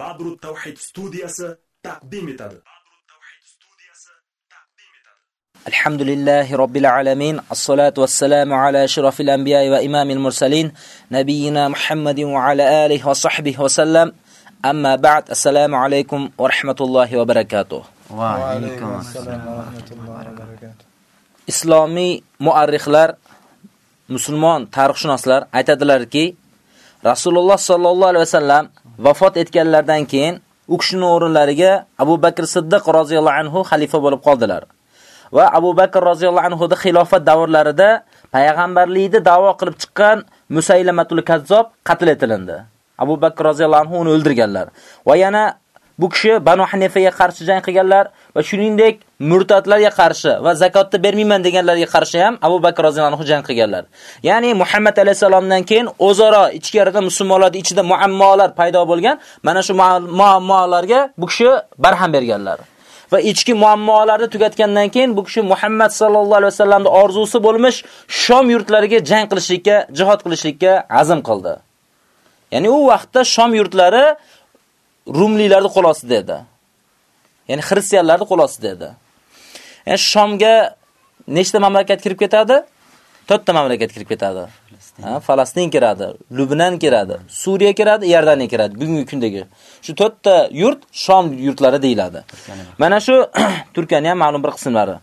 badru Tawhid studiyasi taqdim etadi Alhamdulillahi Rabbil alamin. As-salatu was-salamu ala ashrafil anbiya'i va imamil mursalin, nabiyina Muhammadin va ala alihi va sahbihi va sallam. Amma ba'd. Assalomu alaykum va rahmatullohi va barakatuh. Va alaykum assalom va rahmatullohi va barakatuh. Islomiy muarrixlar, musulmon tarixshunoslar aytadilarki, Rasululloh sollallohu alayhi va sallam vafot etganlardan keyin u kishining o'rinlariga Abu Bakr Siddiq roziyallohu anhu xalifa bo'lib qoldilar. Va Abu Bakr roziyallohu anhu da xilofat davrlarida payg'ambarlikni da'vo qilib chiqqan Musaylamatul Kazzob qatl etilindi. Abu Bakr roziyallohu anhu uni o'ldirganlar. Va yana bu kishi Banu Hanifaga qarshi jang qilganlar va shuningdek murtadlarga qarshi va zakotni bermayman deganlarga qarshi ham Abu Bakr roziyallohu anhu jang qilganlar. Ya'ni Muhammad alayhisalomdan keyin o'zaro ichkarida musulmonlar ichida muammolar paydo bo'lgan, mana shu muammolarga bu kishi barham berganlar. Va ichki muammolarni tugatgandan keyin bu kishi Muhammad sallallohu alayhi vasallamning orzusi bo'lmish Shom yurtlariga jang qilishlikka, jihad qilishlikka azm qildi. Ya'ni u vaqtda Shom yurtlari Rumlilarning qo'l ostida edi. Ya'ni xristianlarning qo'l ostida edi. Ya'ni Shomga nechta mamlakat kirib ketadi? 4 ta mamlakat kirib ketadi. Ha, Falastin kiradi, Lubnan kiradi, Suriya kiradi, Iordaniya kiradi bugungi kundagi. Shu 4 ta yurt Shom yurtlari deyiladi. Mana shu Turkiyaning ham ma'lum bir qismlari.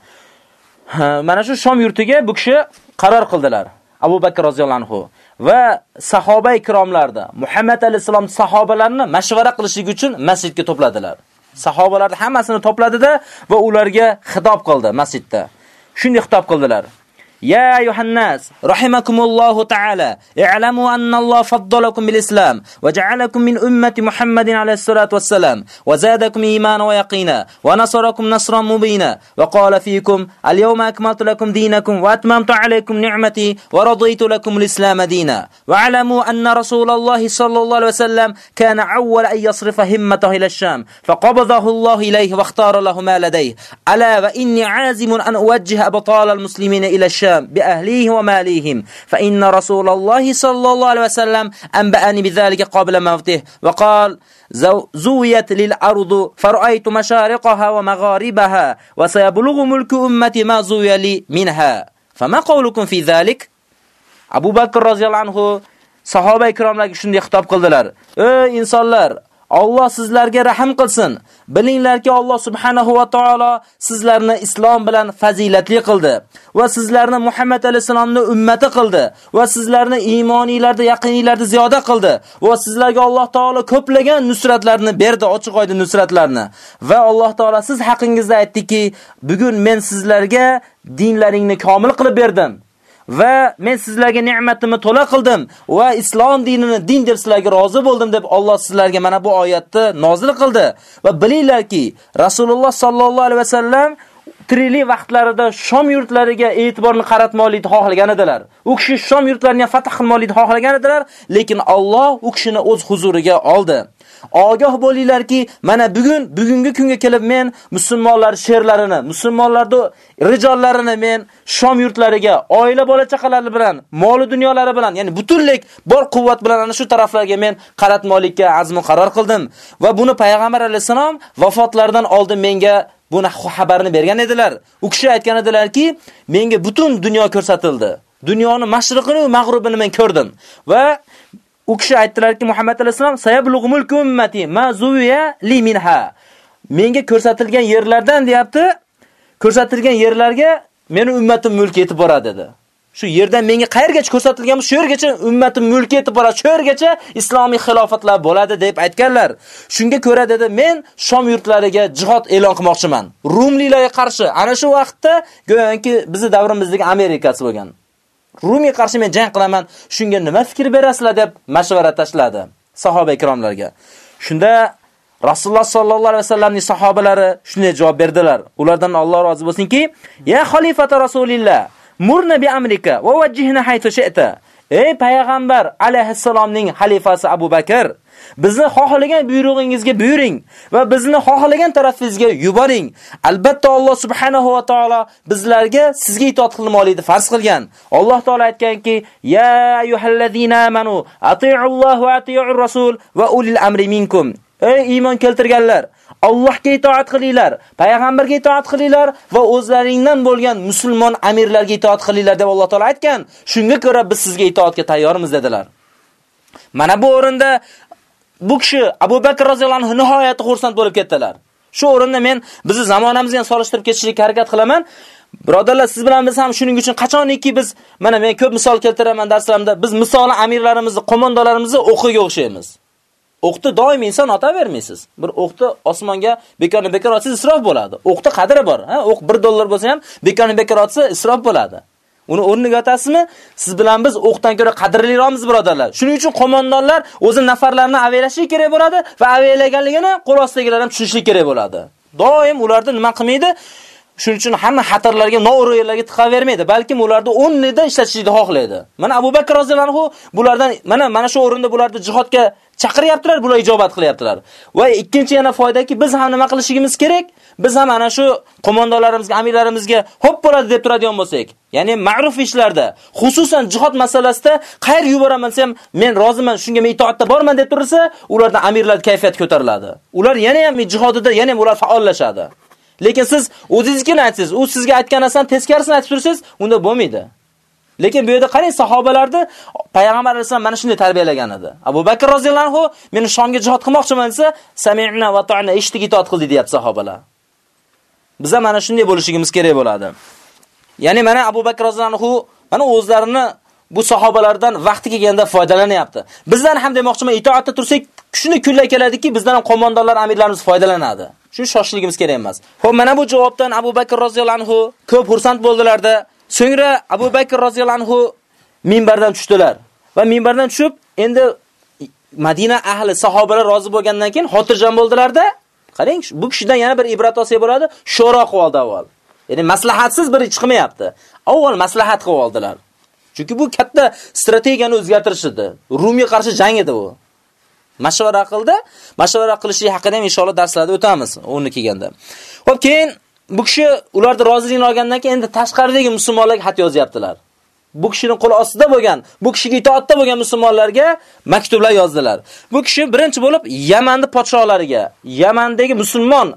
Mana shu Shom yurtiga bu kishi qaror qildilar. Abu Bakr roziyallohu anhu va sahoba ikromlarda Muhammad alayhisalom sahobalarni mashvara qilishlik uchun masjidga to'pladilar. Sahobalarni hammasini to'pladida va ularga xitob qildi masjidda. Shunday xitob qildilar. يا أيها الناس رحمكم الله تعالى اعلموا أن الله فضلكم بالإسلام وجعلكم من أمة محمد عليه الصلاة والسلام وزادكم إيمانا ويقينا ونصركم نصرا مبينا وقال فيكم اليوم أكملت لكم دينكم وأتممت عليكم نعمتي ورضيت لكم الإسلام دينا. واعلموا أن رسول الله صلى الله عليه وسلم كان أول أن يصرف همته إلى الشام فقبضه الله إليه واختار له ما لديه. ألا وإني عازم أن أوجه أبطال المسلمين إلى الشام. الشام بأهليه وماليهم. فإن رسول الله صلى الله عليه وسلم أنبأني بذلك قبل موته وقال زويت للأرض فرأيت مشارقها ومغاربها وسيبلغ ملك أمتي ما زوي لي منها. فما قولكم في ذلك؟ أبو بكر رضي الله عنه sahoba ikromlarga shunday xitob qildilar. Ey insonlar, Alloh sizlarga rahim qilsin. Bilinglarki, Alloh subhanahu va taolo sizlarni islom bilan fazilatli qildi va sizlarni Muhammad alayhisolamning ummati qildi va sizlarni iymoniylarda, yaqiniylarda ziyoda qildi va sizlarga Alloh taolo ko'plagan nusratlarni berdi, ochiq-oydin nusratlarni. Va Alloh taolo siz haqingizda aytdiki, bugun men sizlarga dinlaringni komil qilib berdim. Va men sizlarga ne'matimni to'la qildim va islom dinini din deb sizlarga rozi bo'ldim deb Alloh sizlarga mana bu oyatni nozil qildi va bilinglarki Rasululloh sallallohu alayhi vasallam tiriklik vaqtlarida Shom yurtlariga e'tiborni qaratmoqlikni xohlagan edilar. U kishi Shom yurtlarini fath qilmoqlikni xohlagan edilar, lekin Alloh u kishini o'z huzuriga oldi. Ogoh bo'linglarki, mana bugun bugungi kunga kelib men musulmonlar sherlarini, musulmonlarning rijollarini men Shom yurtlariga, oila bola chaqalari bilan, mol dunyolari bilan, ya'ni butunlik bor quvvat bilan ana shu taraflarga men qaratmoqlikka azm qaror qildim va buni payg'ambar alayhisalom vafotlaridan oldin menga buni xabarni bergan edilar. U kishi aytgan edilarki, menga butun dunyo ko'rsatildi. Dunyoni mashriqini va mag'ribini men ko'rdim va u kishi aytdilarki Muhammad alayhisalom sayablughu mulku ummati mazuya li minha. Menga ko'rsatilgan yerlardan deyapti, ko'rsatilgan yerlarga meni ummatim mulk etib boradi dedi. Shu yerdan menga qayergacha ko'rsatilgan shu yergacha ummatim mulk etib boradi, shu yergacha islomiy xilofatlar bo'ladi deb aytganlar. Shunga ko'ra dedi, men Shom yurtlariga jihod e'lon qilmoqchiman. Rumlilarga qarshi. Ana shu vaqtda go'yoki bizning davrimizdagi Amerikasi bo'lgan. Rumga qarshi men jang qilaman. Shunga nima fikr berasizlar deb mashvara tashladi sahoba ikromlarga. Shunda Rasululloh sallallohu alayhi vasallamning sahobalari shunday javob berdilar. Ulardan Alloh rozi bo'lsinki, "Ya xalifata Rasulillah, murna bi amrika va wajjihna haythu shi'ta." Ey payg'ambar alayhissalomning xalifasi Abu Bakr, bizni xohlagan buyrug'ingizga buyuring va bizni xohlagan tarafingizga yuboring. Albatta Alloh subhanahu va taolo bizlarga sizga itoat qilmoqlikni farz qilgan. Alloh taolo aytganki: "Ya ayyuhallazina amanu atii'ulloha va ati'ur rasul va ulil amri minkum." Ey iymon keltirganlar, Allohga itoat qilinglar, payg'ambarga itoat qilinglar va o'zlaringdan bo'lgan musulmon amirlarga itoat qilinglar deb Alloh taolo aytgan. Shunga ko'ra biz sizga itoatga tayyormiz dedilar. Mana bu o'rinda bu kishi Abu Bakr roziyallohu anhu nihoyatda xursand bo'lib ketdilar. Shu o'rinda men bizni zamonamizga solishtirib ketishlik harakat qilaman. Birodarlar, siz bilan biz ham shuning uchun qachoniki biz mana men ko'p misol keltiraman darslarimda, biz misoli amirlarimizni, qo'mondonlarimizni o'qiga o'xshaymiz. O'qni doim inson otavermaysiz. Bir o'qni osmonga bekorni bekor otsangiz isrof bo'ladi. O'qni qadri bor, ha? O'q 1 dollar bo'lsa ham bekorni bekor otsa isrof bo'ladi. Uni o'rniga otasizmi? Siz bilan biz o'qdan ko'ra qadrliroqmiz birodarlar. Shuning uchun qo'mondonlar o'zi nafarlarini avaylashi kerak bo'ladi va avaylaganligini qo'l ostidagilar ham tushunishi kerak bo'ladi. Doim ularda nima qilmaydi? Shuning uchun hamma xatarlarga, no'g'ri yerlarga tiqavermaydi, balki ularni o'rnida ishlatishni xohlaydi. Mana Abu Bakr roziyallohu bulardan mana mana shu o'rinda bularni jihodga chaqiryaptilar, bular ijobat qilyaptilar. Va ikkinchi yana foydaki, biz ham nima qilishimiz kerak? Biz ham ana shu qo'mondonlarimizga, amirlarimizga hop bo'ladi deb turadigan bo'lsak, ya'ni ma'ruf ishlarda, xususan jihod masalasida qayer yuboraman desam, men roziman, shunga men itoatda borman deb tursa, ulardan amirlar kayfiyat ko'tariladi. Ular yana ham jihodida yana ham ular faollashadi. Lekin siz o'zingizga aytsangiz, u sizga aytgan narsani teskarisini aytib tursangiz, unda bo'lmaydi. Lekin bu yerda qarang, sahobalarni payg'ambar alayhisalom mana shunday tarbiyalagan edi. Abu Bakr roziyallohu anhu meni Shomga jihad qilmoqchiman desa, sami'na va ta'na eshitdik itoat qildi deyapti sahobalar. Biz ham mana shunday bo'lishimiz kerak bo'ladi. Ya'ni mana Abu Bakr roziyallohu anhu mana o'zlarini bu sahobalardan vaqti kelganda foydalanyapti. Bizdan ham demoqchiman, itoatda tursak, shuni kunlar keladiki, bizdan ham qo'mondonlar, amirlarimiz foydalanadi. Shu shoshligimiz kerak emas. Xo'p, mana bu javobdan Abu Bakr roziyallohu anhu ko'p xursand bo'ldilarda. So'ngra Abu Bakr roziyallohu anhu minbardan tushdilar va minbardan tushib, endi Madina ahli sahobalar rozi bo'lgandan keyin xotirjam bo'ldilarda. Qarang, bu kishidan yana bir ibrat olsak bo'ladi, sho'ro qildi avval. Ya'ni maslahatsiz biri chiqmayapti. Avval maslahat qilib oldilar. Chunki bu katta strategiyani o'zgartirish edi. Rumga qarshi jang edi bu. Mashvara qildi. Mashvara qilishi haqida ham inshaalloh darslarda o'tamiz, o'rni kelganda. Xo'p, keyin bu kishi ularni roziligini olgandan keyin endi tashqaridagi musulmonlarga xat yozyaptilar. Bu kishining qo'li ostida bo'lgan, bu kishiga itoatda bo'lgan musulmonlarga maktublar yozdilar. Bu kishi birinchi bo'lib Yamanning podsholariga, Yamandagi musulmon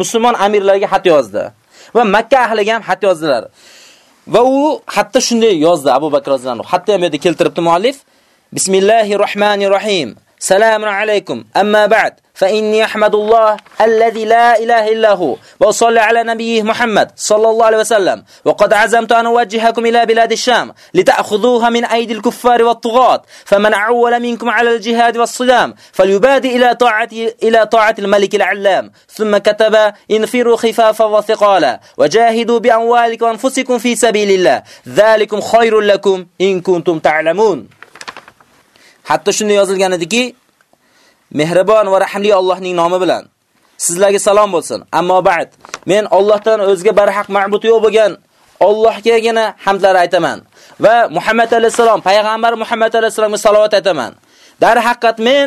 musulmon amirlarga xat yozdi va Makka ahliga ham xat yozdilar. Va u hatto shunday yozdi Abu Bakr roziyallohu anhu. Hatto ham yerda keltiribdi muallif. Bismillahirrohmanirrohim. سلام عليكم. أما بعد فإني أحمد الله الذي لا إله إلا هو وأصلي على نبيه محمد صلى الله عليه وسلم. وقد عزمت أن أوجهكم إلى بلاد الشام لتأخذوها من أيدي الكفار والطغاة. فمن عول منكم على الجهاد والصدام فليبادئ إلى طاعة إلى طاعة الملك العلام. ثم كتب انفروا خفافا وثقالا وجاهدوا بأموالكم وأنفسكم في سبيل الله. ذلكم خير لكم إن كنتم تعلمون. Hatto shunda yozilgan ediki, mehribon va rahimli Allohning nomi bilan sizlarga salom bo'lsin. Ammo ba'd, men Allohdan o'zga barhaq ma'bud yo'q bo'lgan Allohgagina hamdlar aytaman va Muhammad alayhisalom, payg'ambar Muhammad alayhisalomga salovat aytaman. Dar haqiqat men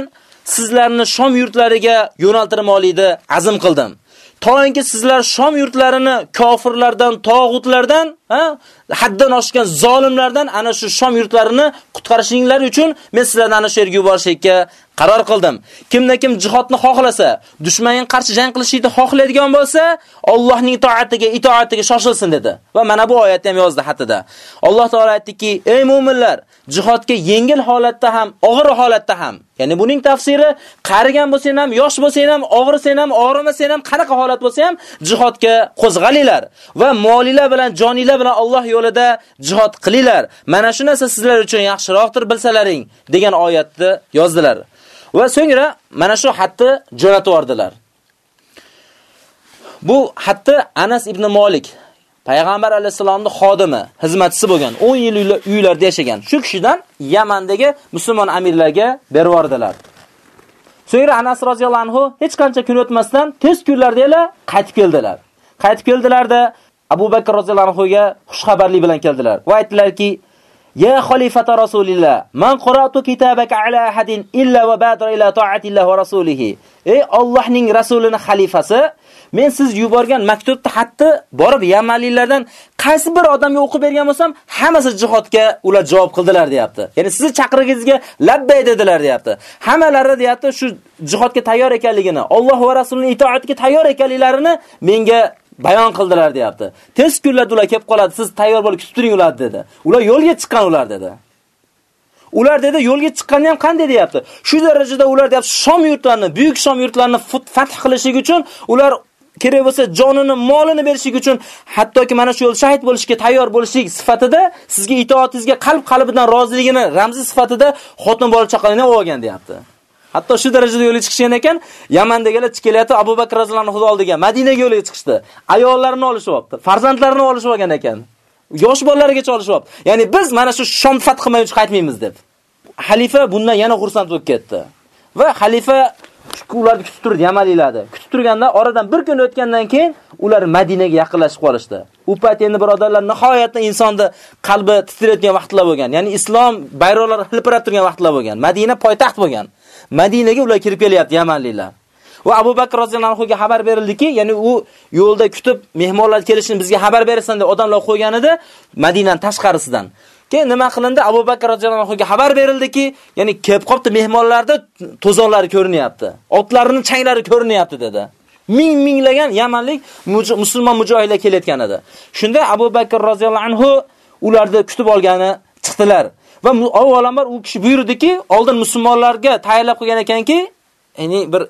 sizlarni Shom yurtlariga yo'naltirmoqlikni azm qildim. To'yinki sizlar Shom yurtlarini kofirlardan, tog'utlardan, ha, haddan oshgan zolimlardan ana shu Shom yurtlarini qutqarishinglar uchun men sizlarni ana shu yerga yuborishga qaror qildim. Kimda kim jihodni xohlasa, dushmanga qarshi jang qilishni xohlaydigan bo'lsa, Allohning to'atiga, itoatiga shoshilsin dedi. Va mana bu oyatni ham yozdi xatida. Alloh taolay aytdiki: "Ey mu'minlar, jihodga yengil holatda ham, og'ir holatda ham." Ya'ni buning tafsiri qarigan bo'lsang ham, yosh bo'lsang ham, og'irsan ham, og'rimasan ham, qanaqa holat bo'lsa ham jihodga qo'zg'alinglar va molilar bilan, joninglar bilan Alloh yo'lida jihod qilinglar. Mana shu narsa sizlar uchun yaxshiroqdir bilsalaring degan oyatni yozdilar. Va so'ngra mana shu xatni jo'natib yubordilar. Bu xatni Anas ibn Malik Payg'ambar alayhisolamning xodimi, xizmatchisi bo'lgan, 10 yil uylarda yashagan. Shu kishidan Yamandagi musulmon amirlarga berib yubordilar. So'ngra Anas roziyallohu anhu hech qancha kun o'tmasdan tez kunlarda qaytib keldilar. Qaytib keldilarda Abu Bakr roziyallohu anhuga ga xushxabarli bilan keldilar va aytdilarki: Ya xalifata Rasulillah, man qara'tu kitabaka ala ahadin illa va badra ila ta'atillah va rasulihi. Ey Allohning rasulini xalifasi, men siz yuborgan maktubni hatto borib Yamanlilardan qaysi bir odamga o'qib bergan bo'lsam, hammasi jihodga ular javob qildilar, deyapti. Ya'ni sizni chaqirigingizga labbay dedilar, deyapti. Hammalari deyapti, shu jihodga tayyor ekanligini, Alloh va rasulining itoatiga tayyor ekanliklarini menga bayon qildilar, deyapti. Tez kunlarda ular kelib qoladi, siz tayyor bo'lib kutib turing ular dedi. Ular yo'lga chiqqan ular dedi. Ular dedi yo'lga chiqqanda ham qanday deyapti? Shu darajada ular deyapti Shom yurtlarini, buyuk Shom yurtlarini fath qilishlik uchun ular kerak bo'lsa jonini, molini berishlik uchun hattoki mana shu yo'l shahid bo'lishga tayyor bo'lishlik sifatida sizga itoatingizga qalb qalbidan roziligini ramzi sifatida xotin bola chaqalini olgan deyapti. Hatto shu darajada yo'lga chiqishgan ekan, Yamandagilar kelayotib Abu Bakr roziyallohu anhu oldiga Madinaga yo'lga chiqishdi. Ayollarini olishyapti, farzandlarini olishib olgan ekan. Yosh bolalargacha olishyapti. Ya'ni biz mana shu Shom fath uch qaytmaymiz deb. Xalifa bundan yana xursand bo'lib ketdi. Va xalifa ularni kutib turdi Yamanlilarni. Kutib turganda oradan bir kun o'tgandan keyin ular Madinaga yaqinlashib qolishdi. U payt endi birodarlar nihoyatda insonni qalbi titrayotgan vaqtlar bo'lgan. Ya'ni islom bayroqlari hilpirab turgan vaqtlar bo'lgan. Madina poytaxt bo'lgan. Madinaga ular kirib kelyapti Yamanliklar. Va Abu Bakr roziyallohu anhuga xabar berildiki, ya'ni u yo'lda kutib mehmonlar kelishini bizga xabar berasan deb odamlar qo'ygan edi Madinadan tashqarisidan. Keyin nima qilindi? Abu Bakr roziyallohu anhuga xabar berildiki, ya'ni kelib qopti mehmonlarda to'zoqlari ko'rinyapti. Otlarining changlari ko'rinyapti dedi. Ming minglagan Yamanlik musulmon mujohidlar kelayotgan edi. Shunda Abu Bakr roziyallohu anhu ularni kutib olgani chiqdilar. Va avvalambor u kishi buyurdiki, oldin musulmonlarga tayyorlab qo'ygan ekanki, ya'ni bir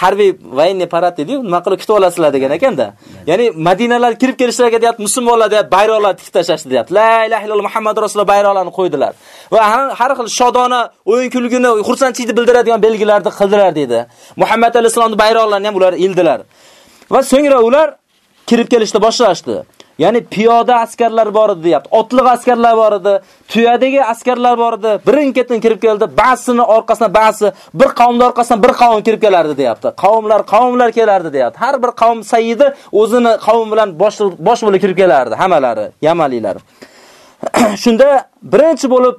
harbiy военный parad dedi-yu, nima qilib kutib olasizlar degan ekanda. Ya'ni Madinalar kirib kelishlariga deyapti, musulmonlar deyapti, bayroqlar tikib tashlashdi deyapti. La ilaha illalloh Muhammad rasululloh bayroqlarini qo'ydilar. Va har xil shodona, o'yin kulgini, xursandchilikni bildiradigan belgilarni qildilar dedi. Muhammad alayhisolamning bayroqlarini ham ular ildilar. Va so'ngra ular kirib kelishni boshlashdi. Ya'ni piyoda askarlar bor edi, deyapti. Otliq askarlar bor edi, tuyadagi askarlar bor edi. Birin-ketin kirib keldi. Ba'sini orqasidan ba'si, bir qavmlar orqasidan bir qavm kirib kelardi, deyapti. Qavmlar, qavmlar kelardi, deyapti. Har bir qavm sayyidi o'zini qavm bilan bosh bosh bo'lib kirib kelardi, hammalari, Yamalilar. Shunda birinchi bo'lib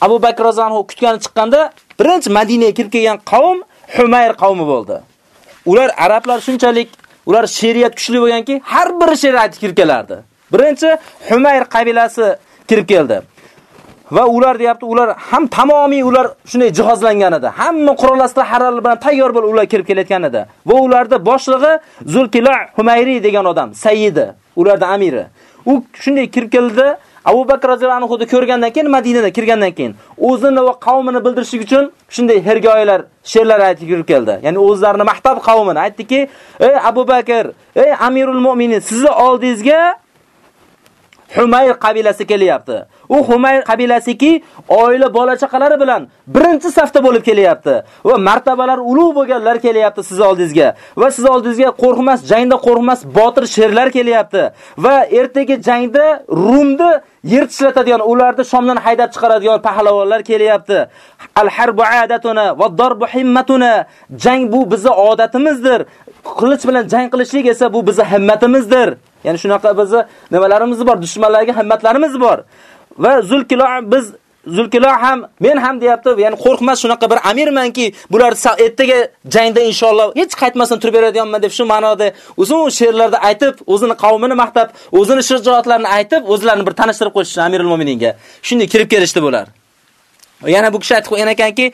Abu Bakr roziyallohu kutgani chiqqanda, birinchi Madinaga kirib kelgan qavm Humayr qavmi bo'ldi. Ular arablar shunchalik ular she'riyat kuchli bo'lganki, har bir she'r kirib kelardi. Birinchi Humayr qabilasi kirib keldi. Va ular deyapti, ular ham tamomiy ular shunday jihozlangan edi. Hamma qurol asli haralar bilan tayyor bo'lib ular kirib kelayotgan edi. Va ularda boshlig'i Zulkila Humayri degan odam, sayyidi, ularda amiri. U shunday kirib keldi. Abu Bakr roziyallohu anhu ko'rgandan keyin Madinada kirgandan keyin o'zini va qavmini bildirish uchun shunday hergoyalar, she'rlar aytib yurib keldi. Ya'ni o'zlarini mahtab qavmini aytdiki: "Ey Abu Bakr, ey Amirul Mu'minin, sizni oldingizga Humayr qabilasi kelyapti. U Humayr qabilasiki, oila bola chaqalari bilan birinchi safda bo'lib kelyapti va martabalar ulug' bo'lganlar kelyapti siz oldingizga va siz oldingizga qo'rqmas, jangda qo'rqmas botir sherlar kelyapti va ertaga jangda Rumni yer tishlatadigan, ularni Shomdan haydab chiqaradigan pahlavonlar kelyapti. Al-harbu adatuna va darbu himmatuna. Jang bu bizning odatimizdir. Qilich bilan jang qilishlik esa bu bizning himmatimizdir. Ya'ni shunaqa bizni nimalarimiz bor, dushmanlarga himmatlarimiz bor. Va Zulkilo biz Zulkilo ham men ham deyapti, ya'ni qo'rqmas shunaqa bir amirmanki, bular ertaga jangda inshaalloh hech qaytmasdan turib beradiganman deb shu ma'noda uzun she'rlarda aytib, o'zini qavmini maqtab, o'zini shijoatlarini aytib, o'zlarini bir tanishtirib qo'yishdi Amirul Mo'mininga. Shunday kirib kelishdi bular. Yana bu kishi aytib qo'ygan ekanki,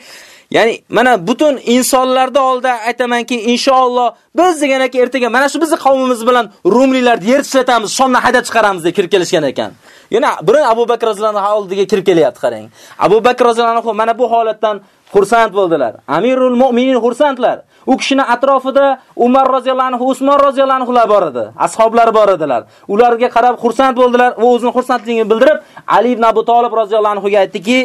Ya'ni mana butun insonlarda oldida aytamanki, inshaalloh biz deganaki ertaga mana shu bizning qavmimiz bilan Rumlilarni yer tishlatamiz, Shomdan haydab chiqaramiz deb kirib kelishgan ekan. Yana birin Abu Bakr roziyallohu anhu oldiga kirib kelyapti, qarang. Abu Bakr roziyallohu mana bu holatdan xursand bo'ldilar. Amirul Mu'minin xursandlar. U kishining atrofida Umar roziyallohu anhu, Usmon roziyallohu anhular bor edi. Ashoblar bor edilar. Ularga qarab xursand bo'ldilar va o'zining xursandligini bildirib, Ali ibn Abu Talib roziyallohu anhu ga aytdiki: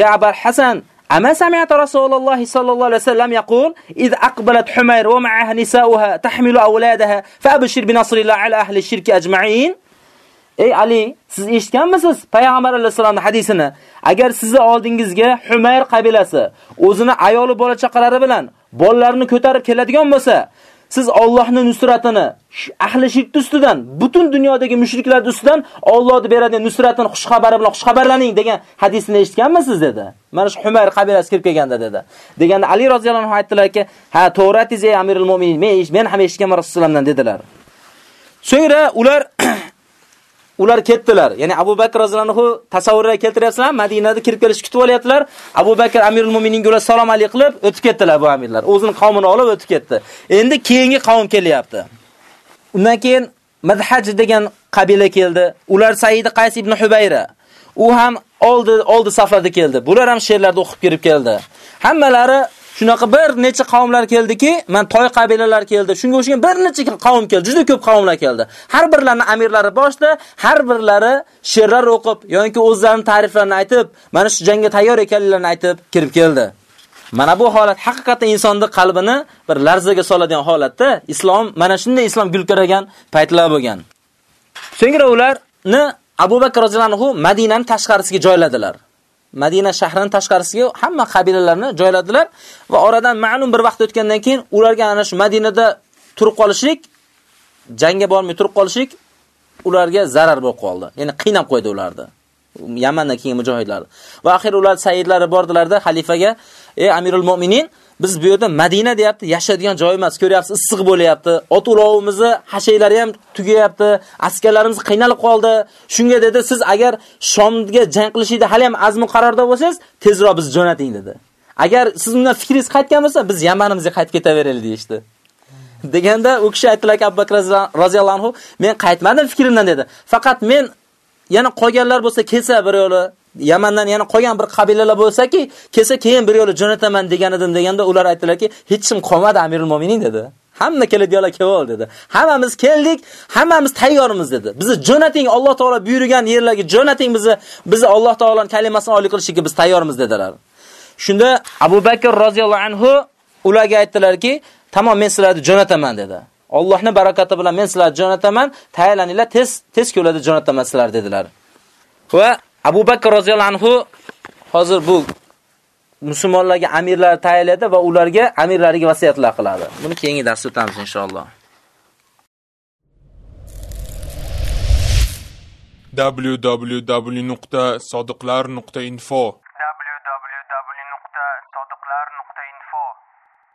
"Ya Abu Hasan, أما سمعت رسول الله صلى الله عليه وسلم يقول إذ أقبلت حمير ومعها نساؤها تحمل أولادها فأبشر بنصر الله على أهل الشرك أجمعين Ey Ali, siz eshitganmisiz payg'ambar alayhisolamning hadisini? Agar sizni oldingizga Humayr qabilasi o'zini ayoli bola chaqalari bilan bolalarini ko'tarib keladigan bo'lsa, siz Allohning nusratini ahli shirk ustidan, butun dunyodagi mushriklar ustidan Allohni beradigan nusratini xush xabari bilan xush xabarlaning degan hadisni eshitganmisiz dedi. Mana shu Humayr qabilasi kirib kelganda dedi. Deganda Ali roziyallohu anhu aytdilarki, "Ha, to'g'ratiz ey Amirul Mu'minin, men men ham eshitganman Rasulullohdan" dedilar. So'ngra ular ular ketdilar. Ya'ni Abu Bakr roziyallohu tasavvurga keltiryapsizlar, Madinada kirib kelish kutib olyaptilar. Abu Bakr Amirul Mu'mininga ular salom alay qilib o'tib ketdilar bu amirlar. O'zining qavmini olib o'tib ketdi. Endi keyingi qavm kelyapti. Undan keyin Madhaj degan qabila keldi. Ular Said Qays ibn Hubayra. U ham oldi oldi saflarda keldi. Bular ham she'rlarda o'qib kirib keldi. Hammalari Shunaqa bir necha qavmlar keldiki, men toy qabilalar keldi. Shunga o'xshagan bir necha qavm keldi, juda ko'p qavmlar keldi. Har birlarining amirlari boshda, har birlari she'rlar o'qib yoki o'zlarining ta'riflarini aytib, mana shu jangga tayyor ekanliklarini aytib kirib keldi. Mana bu holat haqiqatan insonning qalbini bir larzaga soladigan holatda, islom mana shunday islom gulkaragan paytlar bo'lgan. So'ngra ularni Abu Bakr roziyallohu anhu Madinaning tashqarisiga joyladilar. Madina shahrining tashqarisiga hamma qabilalarni joyladilar va oradan ma'lum bir vaqt o'tgandan keyin ularga ana shu Madinada turib qolishlik, jangga bormay turib qolishlik ularga zarar bo'lib qoldi. Ya'ni qiynab qo'ydi ularni. Yamandan keyin mujohidlar. Va oxir ular sayyidlari bordilarda xalifaga, "Ey Amirul Mu'minin, biz bu yerda Madina deyapti, yashaydigan joy emas, ko'ryapsiz, issiq bo'lyapti. Ot ulovimizni, hashaylari ham tugayapti, askarlarimiz qiynalib qoldi. Shunga dedi, siz agar Shomga jang qilishida hali ham azmi qarorda bo'lsangiz, tezroq biz jo'nating dedi. Agar siz undan fikringiz qaytgan bo'lsa, biz Yamanimizga qaytib ketaveraylik deyishdi. Deganda u kishi aytdilarki, Abu Bakr roziyallohu anhu, men qaytmadim fikrimdan dedi. Faqat men yana qolganlar bo'lsa kelsa bir yo'li Yamandan yana qolgan bir qabilalar bo'lsa-ki, kelsa keyin bir yo'li jo'nataman degan edim deganda ular aytdilarki, hech kim qolmadi Amirul Mo'minin dedi. Hamma keladiganlar kelib dedi. Hammamiz keldik, hammamiz tayyormiz dedi. Bizni jo'nating, Alloh taolo buyurgan yerlarga jo'nating bizni, bizni Alloh taoloning kalimasini oliy qilishga biz tayyormiz dedilar. Shunda Abu Bakr roziyallohu anhu ularga aytdilarki, "Tamom, men sizlarni jo'nataman" dedi. Allohning barakati bilan men sizlarni jo'nataman, tayyorlaninglar, tez tez ko'lada jo'nataman sizlar dedilar. Va Abu Bakr roziyallohu anhu hozir bu musulmonlarga amirlar tayinlaydi va ularga amirlariga vasiyatlar qiladi. Buni keyingi darsda o'tamiz inshaalloh. www.sodiqlar.info www.sodiqlar.info